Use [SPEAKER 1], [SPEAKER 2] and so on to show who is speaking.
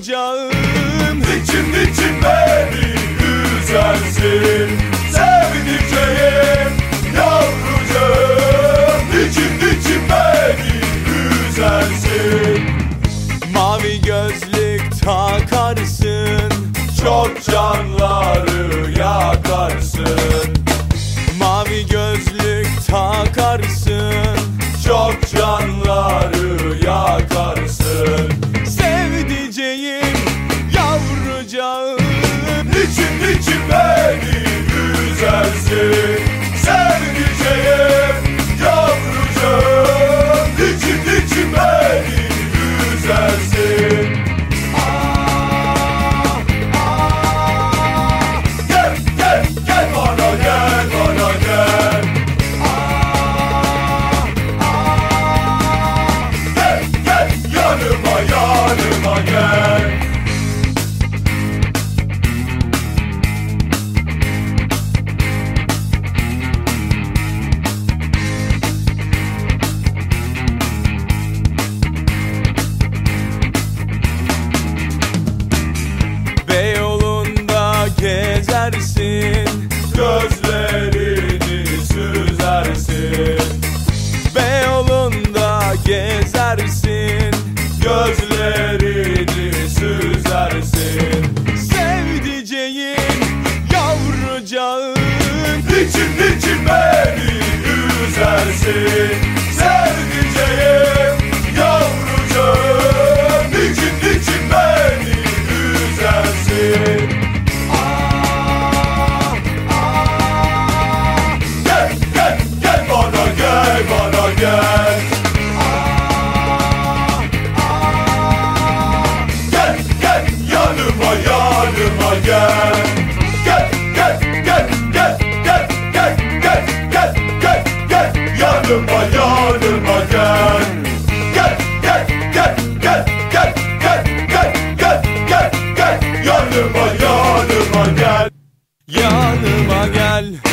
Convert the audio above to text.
[SPEAKER 1] olacağım. Niçin niçin beni üzersin. Sevdiklerim yavrucağım. Niçin niçin beni üzersin. Mavi gözlük takarsın. Çok canları yakarsın. Mavi gözlük takarsın. Dieu. Edersin Gözlerini süzersin. Sevdiceğin yavrucağın Niçin niçin beni üzersin yanıma yanıma gel Gel gel gel gel gel gel gel gel gel gel yanıma yanıma gel Yanıma gel